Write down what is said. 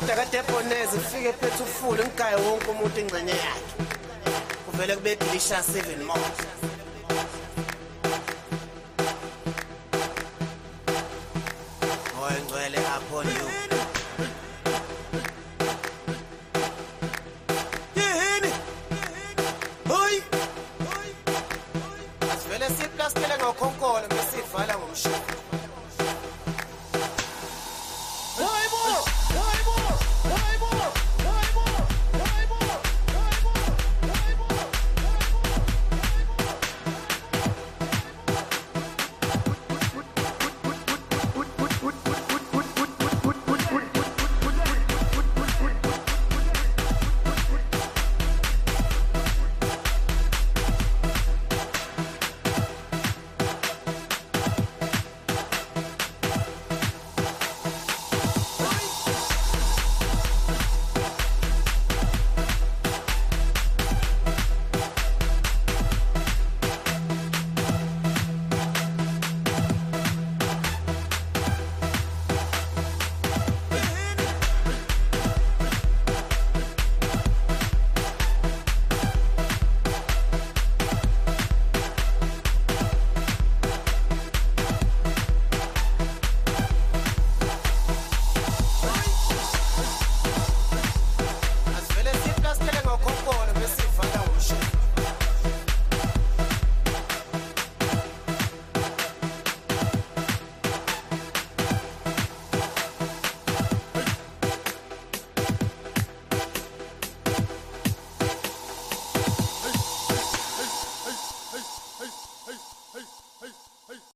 kodwa kade ebhoneze ufike phethe ufule ngigaye wonke umuntu ingcenye yakhe. Kuvele kube delisha 7 months oyingcwele upon you. Yini hoyi asivele siplastele